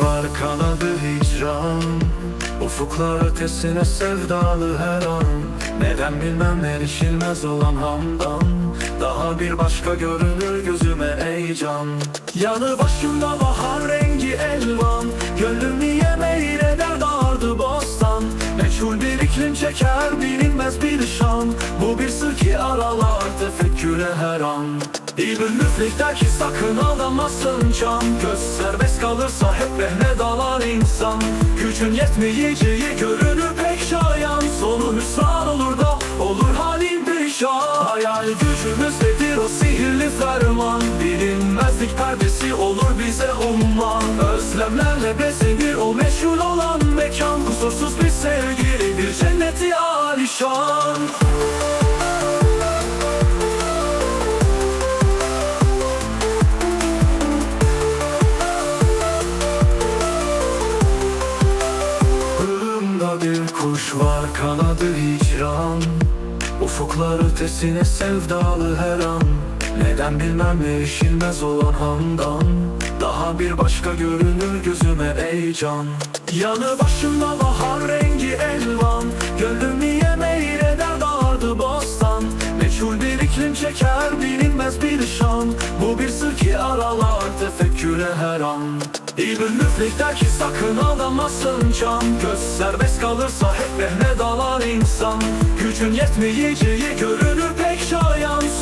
var kanadı hicran. Ufuklar ötesine sevdalı her an. Neden bilmem erişilmez olan hamdan. Daha bir başka görünür gözüme ey can. Yanı başımda bahar rengi elvan çeker bilinmez bir şan Bu bir sır ki aralar tefekküre her an. İbn Müflik der ki sakın alamasın can. Göz serbest kalırsa hep rehne dalar insan. Gücün yetmeyeceği görünür pek şayan. Sonu hüsran olur da olur halin perişan Hayal gücümüzdedir o sihirli ferman Bilinmezlik perdesi olur bize umman. Özlemlerle bezenir o meşhur olan mekan. Kusursuz bir sevgi bir cenneti alişan. Bir kuş var kanadı hicran. Ufuklar ötesine sevdalı her an Neden bilmem erişilmez olan handan? Daha bir başka görünür gözüme ey can. Yanı başımda bahar rengi elvan. Gönlümü yemeği eder dardı bostan? Meçhul bir iklim çeker bilinmez bir şan Bu bir sır ki aralar tefekküre her an. İbn Müflik der ki sakın alamasın can. Göz serbest kalırsa hep rehne dalar insan. Gücün yetmeyeceği görünür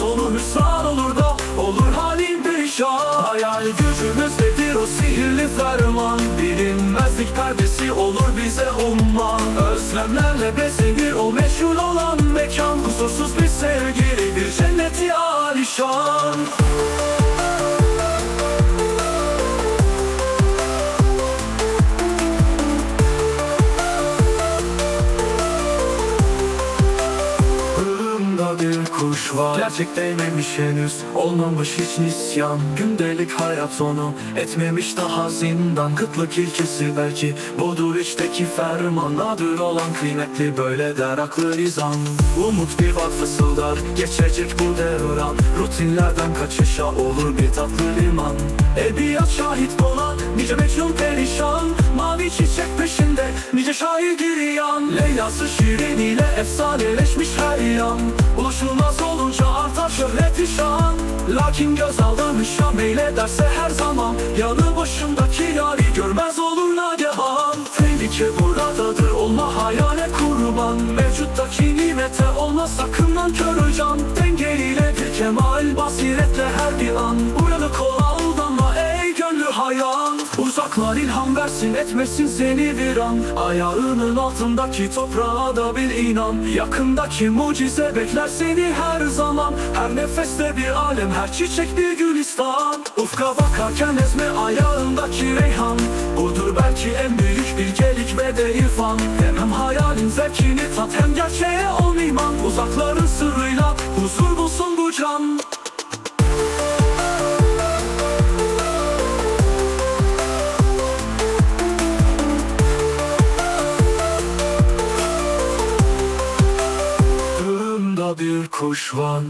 Sonu hüsran olur da olur halin perişan Hayal gücümüzdedir o sihirli ferman. Bilinmezlik perdesi olur bize umman. Özlemlerle bezenir o meşhur olan mekan. Kusursuz bir sevgi bir cenneti alişan var. Gerçek değmemiş henüz. Olmamış hiç nisyan Gündelik hayat onu Etmemiş daha zindan. Kıtlık ilkesi belki Budur içteki ferman. Nadir olan kıymetli Böyle der aklı izan. Umut bir bak fısıldar. Geçecek bu devran. Rutinlerden kaçışa Olur bir tatlı liman. Edebiyat şahit buna Nice mecnun perişan. Mavi çiçek peşinde Nice şair giriyan. Leyla'sı şirin ile efsaneleşmiş her yan Lakin göz aldanışa meylederse her zaman. Yanı başındaki yari görmez olur nagehan Tehlike buradadır olma hayale kurban. Mevcuttaki nimete olma sakın nankör can Dengeliyle bir kemal basiretle her bir an. Uyanık ol aldanma ey gönlü hayan Uzaklar ilham versin etmesin seni bir an Ayağının altındaki toprağa da bir inan. Yakındaki mucize bekler seni her zaman. Her nefeste bir alem her çiçek bir gülistan. Ufka bakarken ezme ayağındaki reyhan. Budur belki en büyük bilgelik ve de irfan. Hem hayalin zevkini tat hem gerçeğe ol iman. Uzakların sırrıyla huzur bir kuş var